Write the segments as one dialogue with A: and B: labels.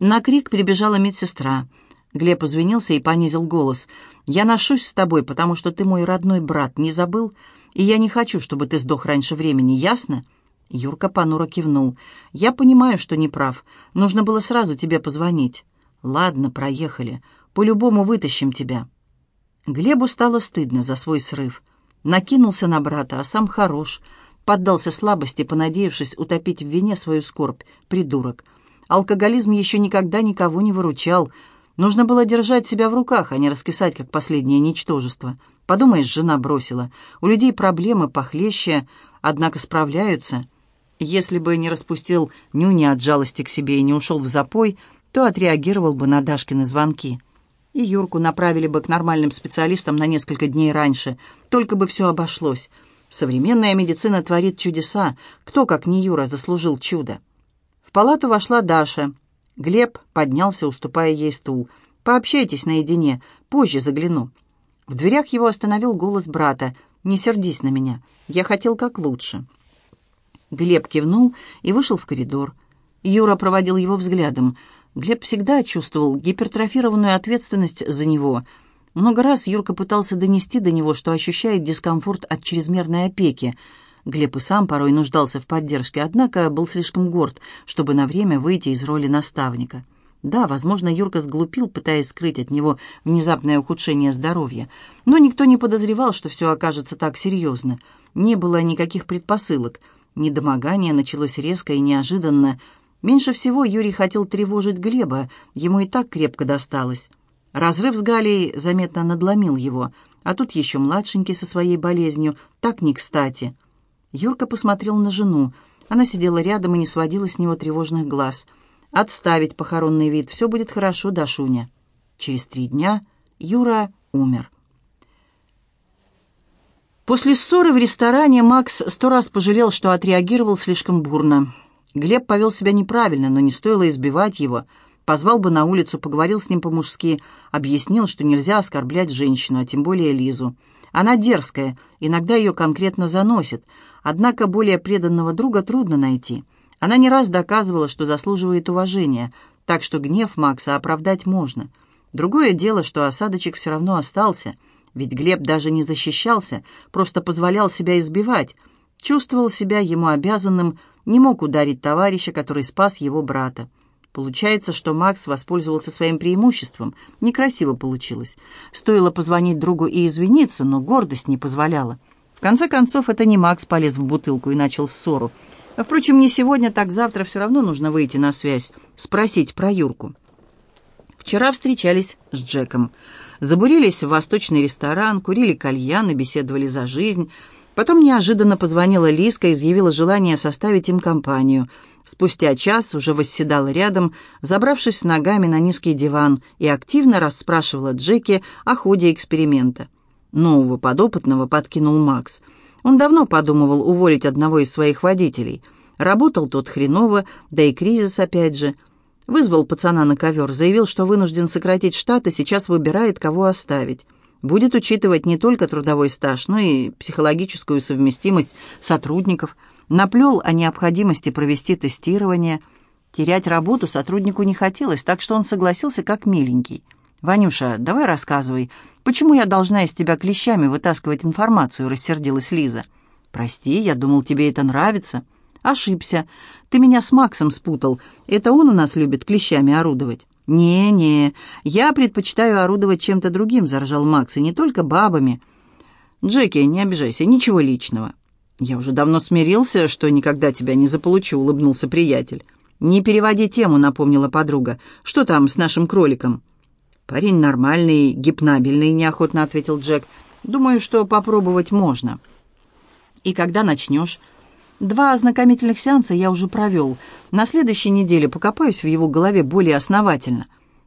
A: На крик прибежала медсестра. Глеб извинился и понизил голос. «Я ношусь с тобой, потому что ты мой родной брат, не забыл? И я не хочу, чтобы ты сдох раньше времени, ясно?» Юрка понуро кивнул. «Я понимаю, что не прав. Нужно было сразу тебе позвонить». «Ладно, проехали. По-любому вытащим тебя». Глебу стало стыдно за свой срыв. Накинулся на брата, а сам хорош. Поддался слабости, понадеявшись утопить в вине свою скорбь. Придурок. Алкоголизм еще никогда никого не выручал. Нужно было держать себя в руках, а не раскисать, как последнее ничтожество. Подумаешь, жена бросила. У людей проблемы похлеще, однако справляются. Если бы не распустил нюни от жалости к себе и не ушел в запой, то отреагировал бы на Дашкины звонки. И Юрку направили бы к нормальным специалистам на несколько дней раньше, только бы все обошлось. Современная медицина творит чудеса. Кто, как не Юра, заслужил чудо? В палату вошла Даша. Глеб поднялся, уступая ей стул. «Пообщайтесь наедине, позже загляну». В дверях его остановил голос брата. «Не сердись на меня, я хотел как лучше». Глеб кивнул и вышел в коридор. Юра проводил его взглядом. Глеб всегда чувствовал гипертрофированную ответственность за него. Много раз Юрка пытался донести до него, что ощущает дискомфорт от чрезмерной опеки. Глеб и сам порой нуждался в поддержке, однако был слишком горд, чтобы на время выйти из роли наставника. Да, возможно, Юрка сглупил, пытаясь скрыть от него внезапное ухудшение здоровья. Но никто не подозревал, что все окажется так серьезно. Не было никаких предпосылок. Недомогание началось резко и неожиданно. Меньше всего Юрий хотел тревожить Глеба, ему и так крепко досталось. Разрыв с Галей заметно надломил его, а тут еще младшенький со своей болезнью, так не кстати. Юрка посмотрел на жену. Она сидела рядом и не сводила с него тревожных глаз. «Отставить похоронный вид, все будет хорошо, Дашуня». Через три дня Юра умер. После ссоры в ресторане Макс сто раз пожалел, что отреагировал слишком бурно. Глеб повел себя неправильно, но не стоило избивать его. Позвал бы на улицу, поговорил с ним по-мужски, объяснил, что нельзя оскорблять женщину, а тем более Лизу. Она дерзкая, иногда ее конкретно заносит, однако более преданного друга трудно найти. Она не раз доказывала, что заслуживает уважения, так что гнев Макса оправдать можно. Другое дело, что осадочек все равно остался, ведь Глеб даже не защищался, просто позволял себя избивать, чувствовал себя ему обязанным, не мог ударить товарища, который спас его брата. Получается, что Макс воспользовался своим преимуществом. Некрасиво получилось. Стоило позвонить другу и извиниться, но гордость не позволяла. В конце концов, это не Макс полез в бутылку и начал ссору. А, впрочем, не сегодня, так завтра все равно нужно выйти на связь, спросить про Юрку. Вчера встречались с Джеком. Забурились в восточный ресторан, курили кальян и беседовали за жизнь. Потом неожиданно позвонила Лиска и изъявила желание составить им компанию – Спустя час уже восседала рядом, забравшись с ногами на низкий диван, и активно расспрашивала Джеки о ходе эксперимента. Нового подопытного подкинул Макс. Он давно подумывал уволить одного из своих водителей. Работал тот хреново, да и кризис опять же. Вызвал пацана на ковер, заявил, что вынужден сократить штат и сейчас выбирает, кого оставить. Будет учитывать не только трудовой стаж, но и психологическую совместимость сотрудников – наплел о необходимости провести тестирование. Терять работу сотруднику не хотелось, так что он согласился как миленький. «Ванюша, давай рассказывай, почему я должна из тебя клещами вытаскивать информацию?» — рассердилась Лиза. «Прости, я думал, тебе это нравится». «Ошибся. Ты меня с Максом спутал. Это он у нас любит клещами орудовать». «Не-не, я предпочитаю орудовать чем-то другим», — заржал Макс, — «и не только бабами». «Джеки, не обижайся, ничего личного». «Я уже давно смирился, что никогда тебя не заполучу», — улыбнулся приятель. «Не переводи тему», — напомнила подруга. «Что там с нашим кроликом?» «Парень нормальный, гипнабельный», — неохотно ответил Джек. «Думаю, что попробовать можно». «И когда начнешь?» «Два ознакомительных сеанса я уже провел. На следующей неделе покопаюсь в его голове более основательно».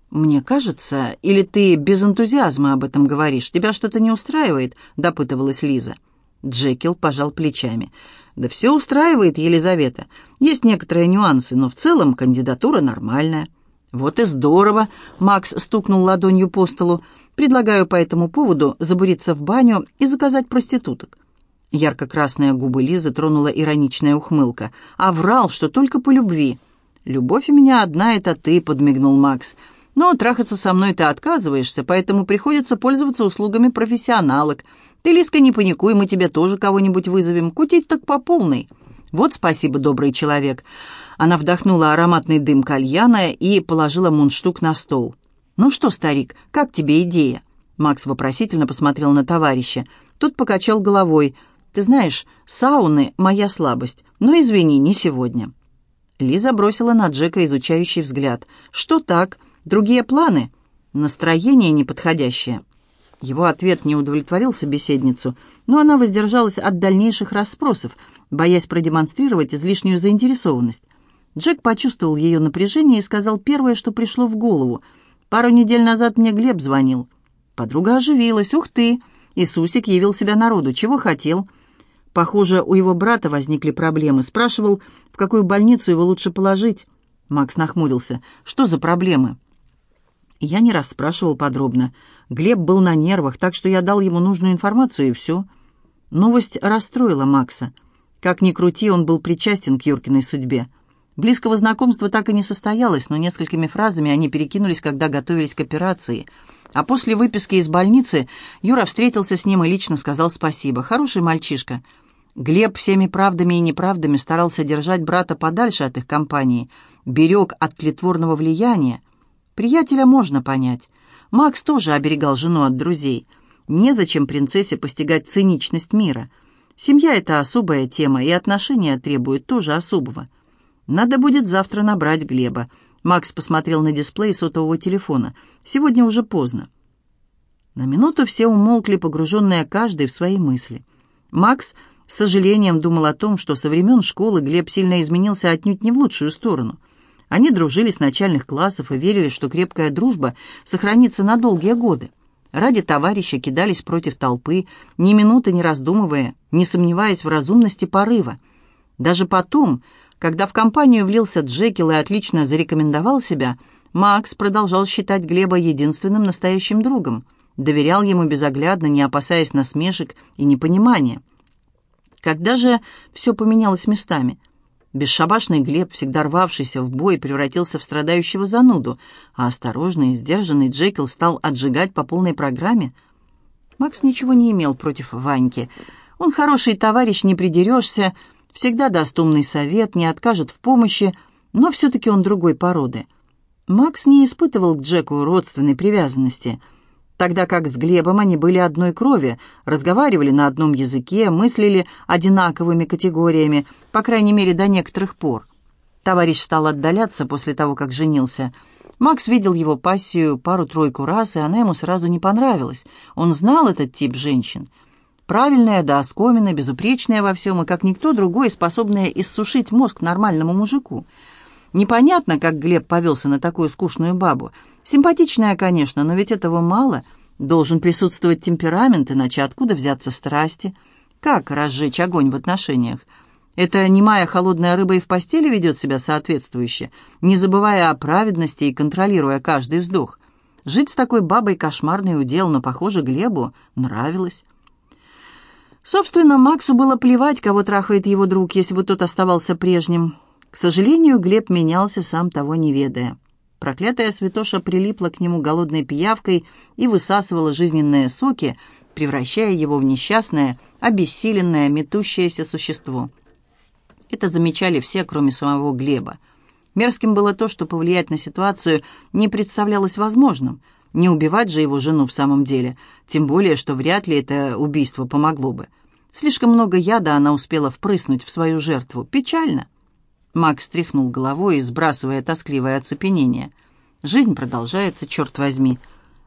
A: «Мне кажется, или ты без энтузиазма об этом говоришь? Тебя что-то не устраивает?» — допытывалась Лиза. Джекил пожал плечами. «Да все устраивает, Елизавета. Есть некоторые нюансы, но в целом кандидатура нормальная». «Вот и здорово!» — Макс стукнул ладонью по столу. «Предлагаю по этому поводу забуриться в баню и заказать проституток». Ярко-красные губы Лизы тронула ироничная ухмылка. «А врал, что только по любви». «Любовь у меня одна, это ты», — подмигнул Макс. «Но трахаться со мной ты отказываешься, поэтому приходится пользоваться услугами профессионалок. Ты, Лиска, не паникуй, мы тебе тоже кого-нибудь вызовем. Кутить так по полной». «Вот спасибо, добрый человек». Она вдохнула ароматный дым кальяна и положила мундштук на стол. «Ну что, старик, как тебе идея?» Макс вопросительно посмотрел на товарища. Тот покачал головой. «Ты знаешь, сауны — моя слабость. Но извини, не сегодня». Лиза бросила на Джека изучающий взгляд. «Что так? Другие планы?» «Настроение неподходящее». Его ответ не удовлетворил собеседницу, но она воздержалась от дальнейших расспросов, боясь продемонстрировать излишнюю заинтересованность. Джек почувствовал ее напряжение и сказал первое, что пришло в голову. «Пару недель назад мне Глеб звонил». Подруга оживилась. «Ух ты!» Иисусик явил себя народу. «Чего хотел?» Похоже, у его брата возникли проблемы. Спрашивал, в какую больницу его лучше положить. Макс нахмурился. «Что за проблемы?» Я не расспрашивал подробно. Глеб был на нервах, так что я дал ему нужную информацию, и все. Новость расстроила Макса. Как ни крути, он был причастен к Юркиной судьбе. Близкого знакомства так и не состоялось, но несколькими фразами они перекинулись, когда готовились к операции. А после выписки из больницы Юра встретился с ним и лично сказал спасибо. Хороший мальчишка. Глеб всеми правдами и неправдами старался держать брата подальше от их компании, берег от тлетворного влияния. Приятеля можно понять. Макс тоже оберегал жену от друзей. Незачем принцессе постигать циничность мира. Семья — это особая тема, и отношения требуют тоже особого. Надо будет завтра набрать Глеба. Макс посмотрел на дисплей сотового телефона. Сегодня уже поздно. На минуту все умолкли, погруженные каждый в свои мысли. Макс с сожалением думал о том, что со времен школы Глеб сильно изменился отнюдь не в лучшую сторону. Они дружили с начальных классов и верили, что крепкая дружба сохранится на долгие годы. Ради товарища кидались против толпы, ни минуты не раздумывая, не сомневаясь в разумности порыва. Даже потом, когда в компанию влился Джекил и отлично зарекомендовал себя, Макс продолжал считать Глеба единственным настоящим другом, доверял ему безоглядно, не опасаясь насмешек и непонимания. Когда же все поменялось местами? Бесшабашный Глеб, всегда рвавшийся в бой, превратился в страдающего зануду, а осторожный и сдержанный Джекил стал отжигать по полной программе. Макс ничего не имел против Ваньки. Он хороший товарищ, не придерешься, всегда даст умный совет, не откажет в помощи, но все-таки он другой породы. Макс не испытывал к Джеку родственной привязанности – тогда как с Глебом они были одной крови, разговаривали на одном языке, мыслили одинаковыми категориями, по крайней мере, до некоторых пор. Товарищ стал отдаляться после того, как женился. Макс видел его пассию пару-тройку раз, и она ему сразу не понравилась. Он знал этот тип женщин. Правильная да оскомина, безупречная во всем, и как никто другой, способная иссушить мозг нормальному мужику. Непонятно, как Глеб повелся на такую скучную бабу. Симпатичная, конечно, но ведь этого мало. Должен присутствовать темперамент, иначе откуда взяться страсти? Как разжечь огонь в отношениях? Эта немая холодная рыба и в постели ведет себя соответствующе, не забывая о праведности и контролируя каждый вздох. Жить с такой бабой кошмарный удел, но, похоже, Глебу нравилось. Собственно, Максу было плевать, кого трахает его друг, если бы тот оставался прежним. К сожалению, Глеб менялся, сам того не ведая. Проклятая святоша прилипла к нему голодной пиявкой и высасывала жизненные соки, превращая его в несчастное, обессиленное, метущееся существо. Это замечали все, кроме самого Глеба. Мерзким было то, что повлиять на ситуацию не представлялось возможным. Не убивать же его жену в самом деле, тем более, что вряд ли это убийство помогло бы. Слишком много яда она успела впрыснуть в свою жертву. Печально. Макс стряхнул головой, сбрасывая тоскливое оцепенение. «Жизнь продолжается, черт возьми».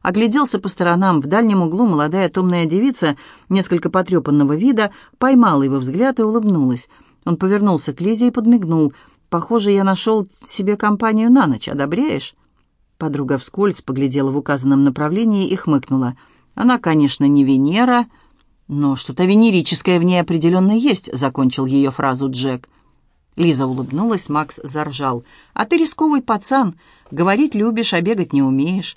A: Огляделся по сторонам. В дальнем углу молодая томная девица, несколько потрепанного вида, поймала его взгляд и улыбнулась. Он повернулся к Лизе и подмигнул. «Похоже, я нашел себе компанию на ночь. Одобряешь?» Подруга вскользь поглядела в указанном направлении и хмыкнула. «Она, конечно, не Венера, но что-то венерическое в ней определенно есть», — закончил ее фразу Джек. Лиза улыбнулась, Макс заржал. «А ты рисковый пацан. Говорить любишь, а бегать не умеешь».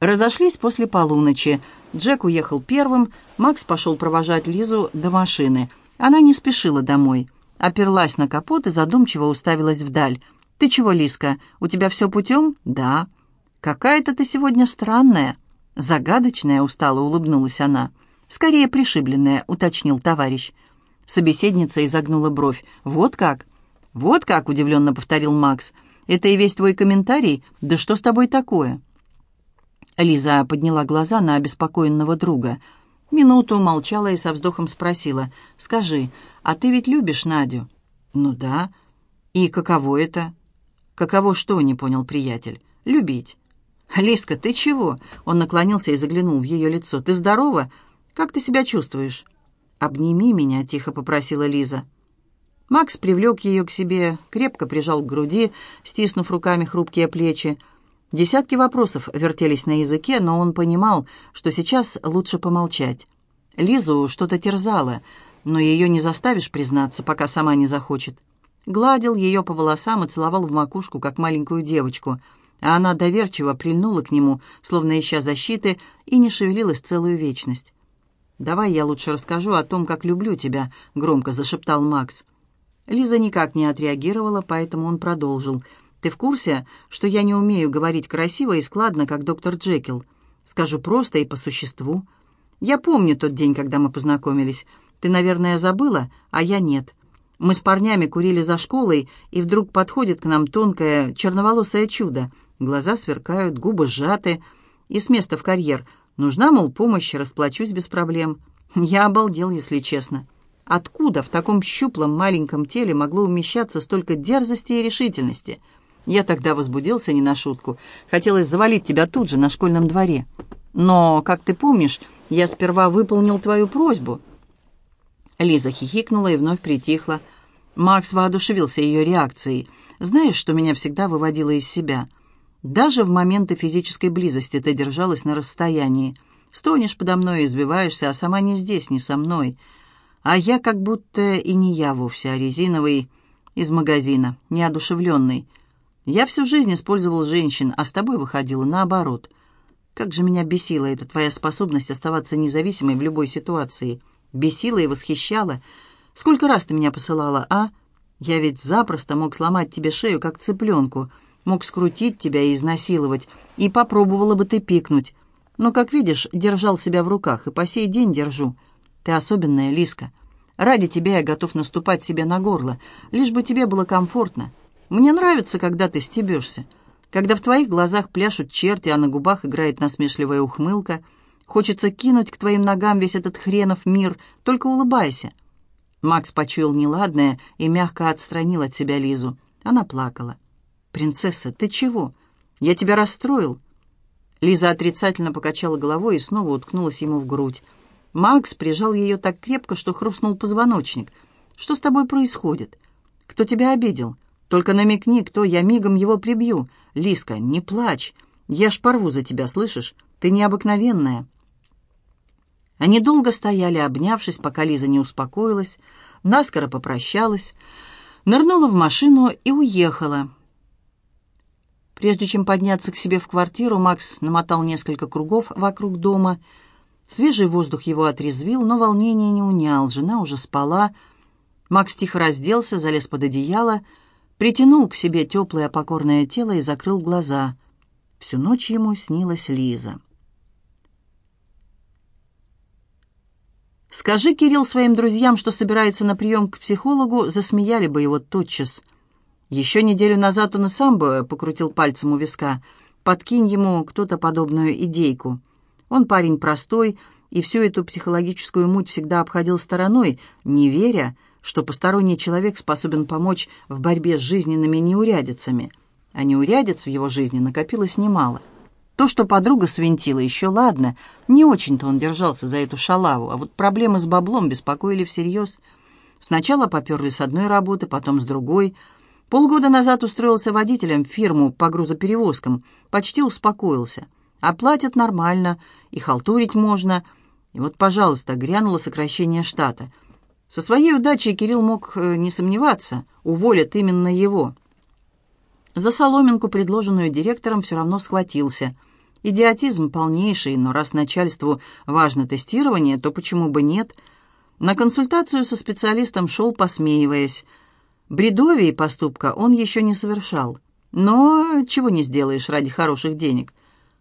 A: Разошлись после полуночи. Джек уехал первым, Макс пошел провожать Лизу до машины. Она не спешила домой. Оперлась на капот и задумчиво уставилась вдаль. «Ты чего, Лиска, у тебя все путем?» «Да». «Какая-то ты сегодня странная». «Загадочная», — устало улыбнулась она. «Скорее пришибленная», — уточнил товарищ. Собеседница изогнула бровь. «Вот как?» «Вот как?» — удивленно повторил Макс. «Это и весь твой комментарий? Да что с тобой такое?» Лиза подняла глаза на обеспокоенного друга. Минуту молчала и со вздохом спросила. «Скажи, а ты ведь любишь Надю?» «Ну да». «И каково это?» «Каково что?» — не понял приятель. «Любить». «Лиска, ты чего?» — он наклонился и заглянул в ее лицо. «Ты здорова? Как ты себя чувствуешь?» «Обними меня», — тихо попросила Лиза. Макс привлек ее к себе, крепко прижал к груди, стиснув руками хрупкие плечи. Десятки вопросов вертелись на языке, но он понимал, что сейчас лучше помолчать. Лизу что-то терзало, но ее не заставишь признаться, пока сама не захочет. Гладил ее по волосам и целовал в макушку, как маленькую девочку, а она доверчиво прильнула к нему, словно ища защиты, и не шевелилась целую вечность. «Давай я лучше расскажу о том, как люблю тебя», — громко зашептал Макс. Лиза никак не отреагировала, поэтому он продолжил. «Ты в курсе, что я не умею говорить красиво и складно, как доктор Джекил? Скажу просто и по существу. Я помню тот день, когда мы познакомились. Ты, наверное, забыла, а я нет. Мы с парнями курили за школой, и вдруг подходит к нам тонкое черноволосое чудо. Глаза сверкают, губы сжаты, и с места в карьер. Нужна, мол, помощь, расплачусь без проблем. Я обалдел, если честно». Откуда в таком щуплом маленьком теле могло умещаться столько дерзости и решительности? Я тогда возбудился не на шутку. Хотелось завалить тебя тут же, на школьном дворе. Но, как ты помнишь, я сперва выполнил твою просьбу». Лиза хихикнула и вновь притихла. Макс воодушевился ее реакцией. «Знаешь, что меня всегда выводило из себя? Даже в моменты физической близости ты держалась на расстоянии. Стонешь подо мной и избиваешься, а сама не здесь, не со мной». А я как будто и не я вовсе, а резиновый из магазина, неодушевленный. Я всю жизнь использовал женщин, а с тобой выходила наоборот. Как же меня бесила эта твоя способность оставаться независимой в любой ситуации. Бесила и восхищала. Сколько раз ты меня посылала, а? Я ведь запросто мог сломать тебе шею, как цыпленку, мог скрутить тебя и изнасиловать, и попробовала бы ты пикнуть. Но, как видишь, держал себя в руках, и по сей день держу. Ты особенная, Лиска. Ради тебя я готов наступать себе на горло, лишь бы тебе было комфортно. Мне нравится, когда ты стебешься, когда в твоих глазах пляшут черти, а на губах играет насмешливая ухмылка. Хочется кинуть к твоим ногам весь этот хренов мир, только улыбайся». Макс почуял неладное и мягко отстранил от себя Лизу. Она плакала. «Принцесса, ты чего? Я тебя расстроил?» Лиза отрицательно покачала головой и снова уткнулась ему в грудь. Макс прижал ее так крепко, что хрустнул позвоночник. «Что с тобой происходит? Кто тебя обидел? Только намекни, кто, я мигом его прибью. Лиска, не плачь. Я ж порву за тебя, слышишь? Ты необыкновенная». Они долго стояли, обнявшись, пока Лиза не успокоилась, наскоро попрощалась, нырнула в машину и уехала. Прежде чем подняться к себе в квартиру, Макс намотал несколько кругов вокруг дома — Свежий воздух его отрезвил, но волнение не унял. Жена уже спала. Макс тихо разделся, залез под одеяло, притянул к себе теплое покорное тело и закрыл глаза. Всю ночь ему снилась Лиза. «Скажи, Кирилл, своим друзьям, что собирается на прием к психологу, засмеяли бы его тотчас. Еще неделю назад он и сам бы покрутил пальцем у виска. Подкинь ему кто-то подобную идейку». Он парень простой и всю эту психологическую муть всегда обходил стороной, не веря, что посторонний человек способен помочь в борьбе с жизненными неурядицами. А неурядиц в его жизни накопилось немало. То, что подруга свинтила, еще ладно, не очень-то он держался за эту шалаву, а вот проблемы с баблом беспокоили всерьез. Сначала поперли с одной работы, потом с другой. Полгода назад устроился водителем в фирму по грузоперевозкам, почти успокоился – Оплатят нормально, и халтурить можно. И вот, пожалуйста, грянуло сокращение штата. Со своей удачей Кирилл мог э, не сомневаться, уволят именно его. За соломинку, предложенную директором, все равно схватился. Идиотизм полнейший, но раз начальству важно тестирование, то почему бы нет? На консультацию со специалистом шел, посмеиваясь. Бредовий поступка он еще не совершал. Но чего не сделаешь ради хороших денег.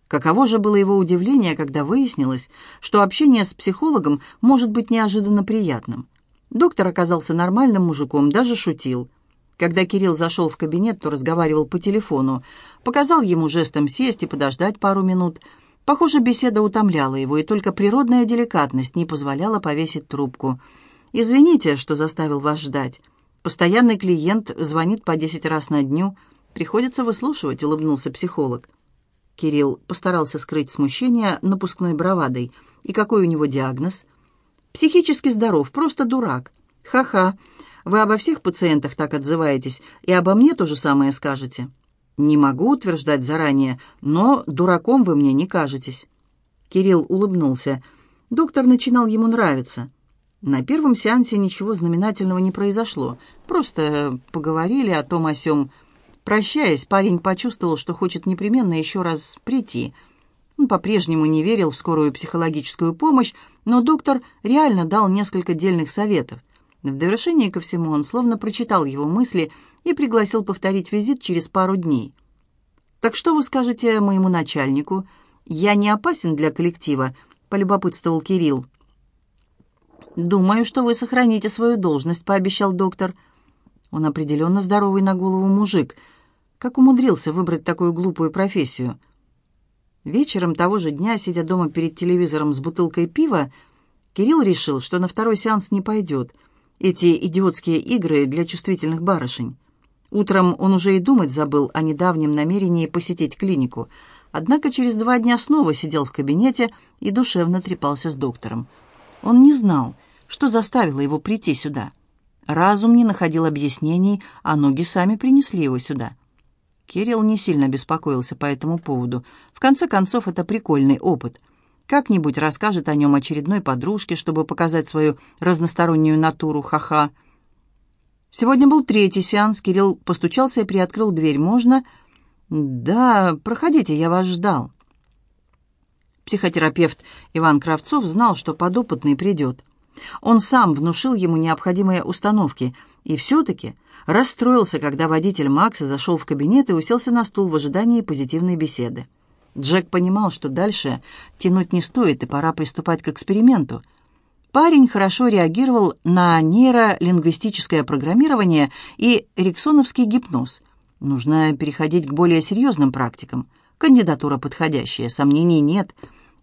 A: Каково же было его удивление, когда выяснилось, что общение с психологом может быть неожиданно приятным. Доктор оказался нормальным мужиком, даже шутил. Когда Кирилл зашел в кабинет, то разговаривал по телефону. Показал ему жестом сесть и подождать пару минут. Похоже, беседа утомляла его, и только природная деликатность не позволяла повесить трубку. «Извините, что заставил вас ждать. Постоянный клиент звонит по десять раз на дню. Приходится выслушивать», — улыбнулся психолог. Кирилл постарался скрыть смущение напускной бравадой. «И какой у него диагноз?» «Психически здоров, просто дурак. Ха-ха. Вы обо всех пациентах так отзываетесь, и обо мне то же самое скажете». «Не могу утверждать заранее, но дураком вы мне не кажетесь». Кирилл улыбнулся. Доктор начинал ему нравиться. На первом сеансе ничего знаменательного не произошло. Просто поговорили о том о сём. Прощаясь, парень почувствовал, что хочет непременно еще раз прийти. Он по-прежнему не верил в скорую психологическую помощь, но доктор реально дал несколько дельных советов. В довершение ко всему он словно прочитал его мысли и пригласил повторить визит через пару дней. «Так что вы скажете моему начальнику? Я не опасен для коллектива?» — полюбопытствовал Кирилл. «Думаю, что вы сохраните свою должность», — пообещал доктор. Он определенно здоровый на голову мужик — как умудрился выбрать такую глупую профессию? Вечером того же дня, сидя дома перед телевизором с бутылкой пива, Кирилл решил, что на второй сеанс не пойдет. Эти идиотские игры для чувствительных барышень. Утром он уже и думать забыл о недавнем намерении посетить клинику. Однако через два дня снова сидел в кабинете и душевно трепался с доктором. Он не знал, что заставило его прийти сюда. Разум не находил объяснений, а ноги сами принесли его сюда. Кирилл не сильно беспокоился по этому поводу. В конце концов, это прикольный опыт. Как-нибудь расскажет о нем очередной подружке, чтобы показать свою разностороннюю натуру, ха-ха. Сегодня был третий сеанс. Кирилл постучался и приоткрыл дверь. «Можно?» «Да, проходите, я вас ждал». Психотерапевт Иван Кравцов знал, что подопытный придет. Он сам внушил ему необходимые установки – и все-таки расстроился, когда водитель Макса зашел в кабинет и уселся на стул в ожидании позитивной беседы. Джек понимал, что дальше тянуть не стоит, и пора приступать к эксперименту. Парень хорошо реагировал на нейролингвистическое программирование и эриксоновский гипноз. Нужно переходить к более серьезным практикам. Кандидатура подходящая, сомнений нет.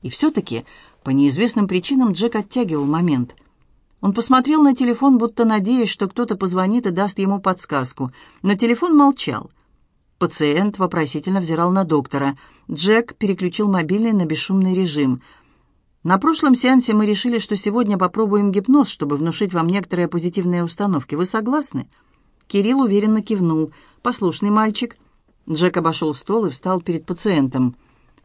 A: И все-таки по неизвестным причинам Джек оттягивал момент – он посмотрел на телефон, будто надеясь, что кто-то позвонит и даст ему подсказку, но телефон молчал. Пациент вопросительно взирал на доктора. Джек переключил мобильный на бесшумный режим. «На прошлом сеансе мы решили, что сегодня попробуем гипноз, чтобы внушить вам некоторые позитивные установки. Вы согласны?» Кирилл уверенно кивнул. «Послушный мальчик». Джек обошел стол и встал перед пациентом.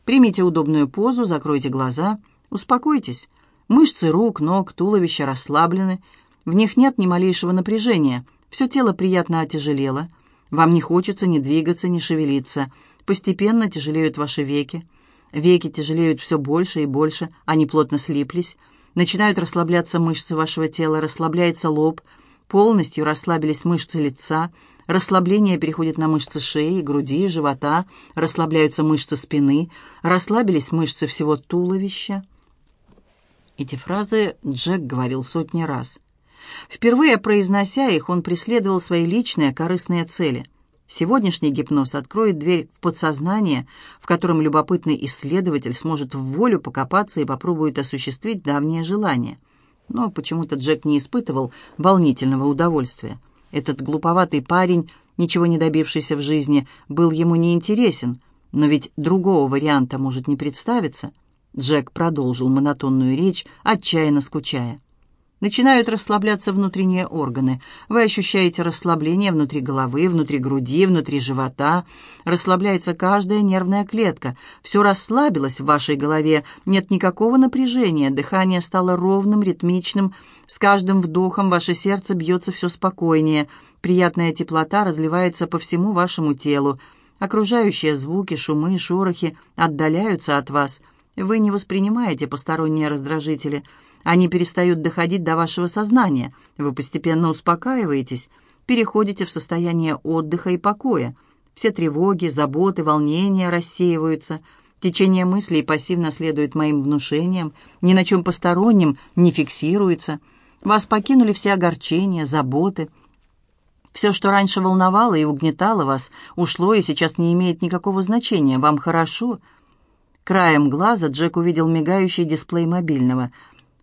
A: «Примите удобную позу, закройте глаза, успокойтесь». Мышцы рук, ног, туловища расслаблены. В них нет ни малейшего напряжения. Все тело приятно отяжелело. Вам не хочется ни двигаться, ни шевелиться. Постепенно тяжелеют ваши веки. Веки тяжелеют все больше и больше, они плотно слиплись. Начинают расслабляться мышцы вашего тела, расслабляется лоб. Полностью расслабились мышцы лица. Расслабление переходит на мышцы шеи, груди, живота. Расслабляются мышцы спины. Расслабились мышцы всего туловища. Эти фразы Джек говорил сотни раз. Впервые произнося их, он преследовал свои личные корыстные цели. Сегодняшний гипноз откроет дверь в подсознание, в котором любопытный исследователь сможет в волю покопаться и попробует осуществить давнее желание. Но почему-то Джек не испытывал волнительного удовольствия. Этот глуповатый парень, ничего не добившийся в жизни, был ему неинтересен, но ведь другого варианта может не представиться – Джек продолжил монотонную речь, отчаянно скучая. Начинают расслабляться внутренние органы. Вы ощущаете расслабление внутри головы, внутри груди, внутри живота. Расслабляется каждая нервная клетка. Все расслабилось в вашей голове. Нет никакого напряжения. Дыхание стало ровным, ритмичным. С каждым вдохом ваше сердце бьется все спокойнее. Приятная теплота разливается по всему вашему телу. Окружающие звуки, шумы, шорохи отдаляются от вас – вы не воспринимаете посторонние раздражители. Они перестают доходить до вашего сознания. Вы постепенно успокаиваетесь. переходите в состояние отдыха и покоя. Все тревоги, заботы, волнения рассеиваются. Течение мыслей пассивно следует моим внушениям, ни на чем постороннем не фиксируется. Вас покинули все огорчения, заботы. Все, что раньше волновало и угнетало вас, ушло и сейчас не имеет никакого значения. Вам хорошо. Краем глаза Джек увидел мигающий дисплей мобильного.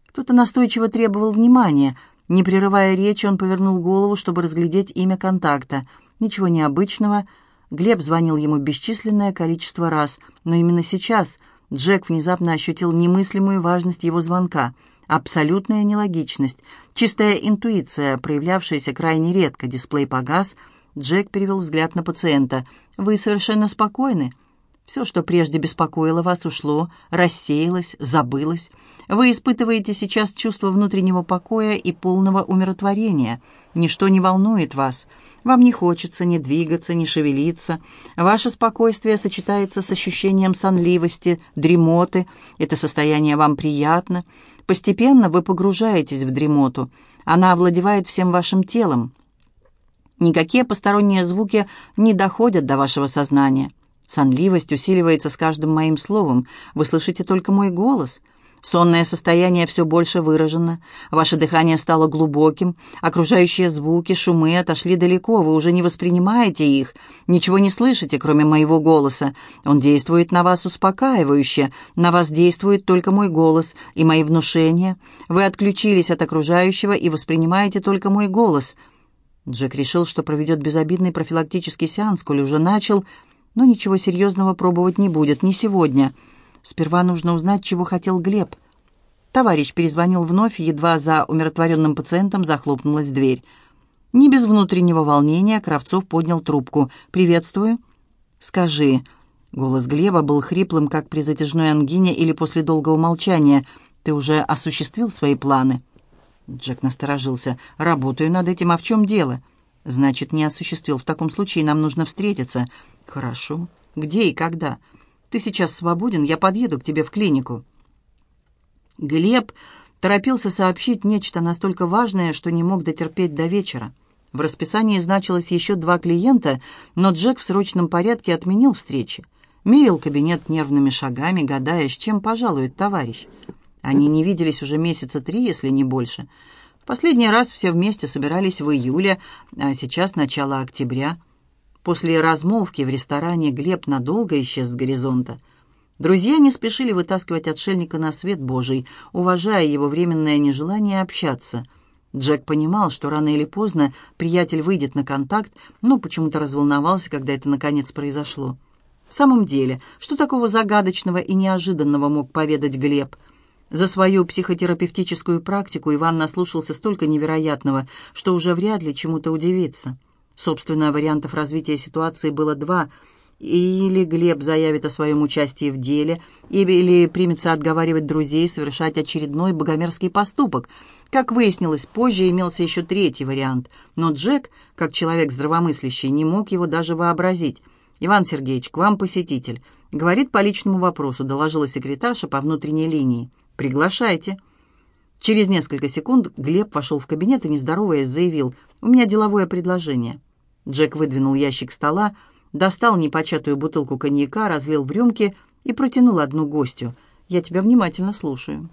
A: Кто-то настойчиво требовал внимания. Не прерывая речи, он повернул голову, чтобы разглядеть имя контакта. Ничего необычного — Глеб звонил ему бесчисленное количество раз, но именно сейчас Джек внезапно ощутил немыслимую важность его звонка, абсолютная нелогичность, чистая интуиция, проявлявшаяся крайне редко. Дисплей погас. Джек перевел взгляд на пациента. «Вы совершенно спокойны?» Все, что прежде беспокоило вас, ушло, рассеялось, забылось. Вы испытываете сейчас чувство внутреннего покоя и полного умиротворения. Ничто не волнует вас. Вам не хочется ни двигаться, ни шевелиться. Ваше спокойствие сочетается с ощущением сонливости, дремоты. Это состояние вам приятно. Постепенно вы погружаетесь в дремоту. Она овладевает всем вашим телом. Никакие посторонние звуки не доходят до вашего сознания. Сонливость усиливается с каждым моим словом. Вы слышите только мой голос. Сонное состояние все больше выражено. Ваше дыхание стало глубоким. Окружающие звуки, шумы отошли далеко. Вы уже не воспринимаете их. Ничего не слышите, кроме моего голоса. Он действует на вас успокаивающе. На вас действует только мой голос и мои внушения. Вы отключились от окружающего и воспринимаете только мой голос. Джек решил, что проведет безобидный профилактический сеанс, коль уже начал, но ничего серьезного пробовать не будет, не сегодня. Сперва нужно узнать, чего хотел Глеб. Товарищ перезвонил вновь, едва за умиротворенным пациентом захлопнулась дверь. Не без внутреннего волнения Кравцов поднял трубку. «Приветствую». «Скажи». Голос Глеба был хриплым, как при затяжной ангине или после долгого молчания. «Ты уже осуществил свои планы?» Джек насторожился. «Работаю над этим, а в чем дело?» «Значит, не осуществил. В таком случае нам нужно встретиться». «Хорошо. Где и когда?» Ты сейчас свободен, я подъеду к тебе в клинику». Глеб торопился сообщить нечто настолько важное, что не мог дотерпеть до вечера. В расписании значилось еще два клиента, но Джек в срочном порядке отменил встречи. Мерил кабинет нервными шагами, гадая, с чем пожалует товарищ. Они не виделись уже месяца три, если не больше. В последний раз все вместе собирались в июле, а сейчас начало октября – После размолвки в ресторане Глеб надолго исчез с горизонта. Друзья не спешили вытаскивать отшельника на свет Божий, уважая его временное нежелание общаться. Джек понимал, что рано или поздно приятель выйдет на контакт, но почему-то разволновался, когда это наконец произошло. В самом деле, что такого загадочного и неожиданного мог поведать Глеб? За свою психотерапевтическую практику Иван наслушался столько невероятного, что уже вряд ли чему-то удивится. Собственно, вариантов развития ситуации было два. Или Глеб заявит о своем участии в деле, или примется отговаривать друзей совершать очередной богомерзкий поступок. Как выяснилось, позже имелся еще третий вариант, но Джек, как человек здравомыслящий, не мог его даже вообразить. «Иван Сергеевич, к вам посетитель. Говорит по личному вопросу», — доложила секретарша по внутренней линии. «Приглашайте». Через несколько секунд Глеб вошел в кабинет и, не здороваясь, заявил «У меня деловое предложение». Джек выдвинул ящик стола, достал непочатую бутылку коньяка, разлил в рюмки и протянул одну гостю. «Я тебя внимательно слушаю».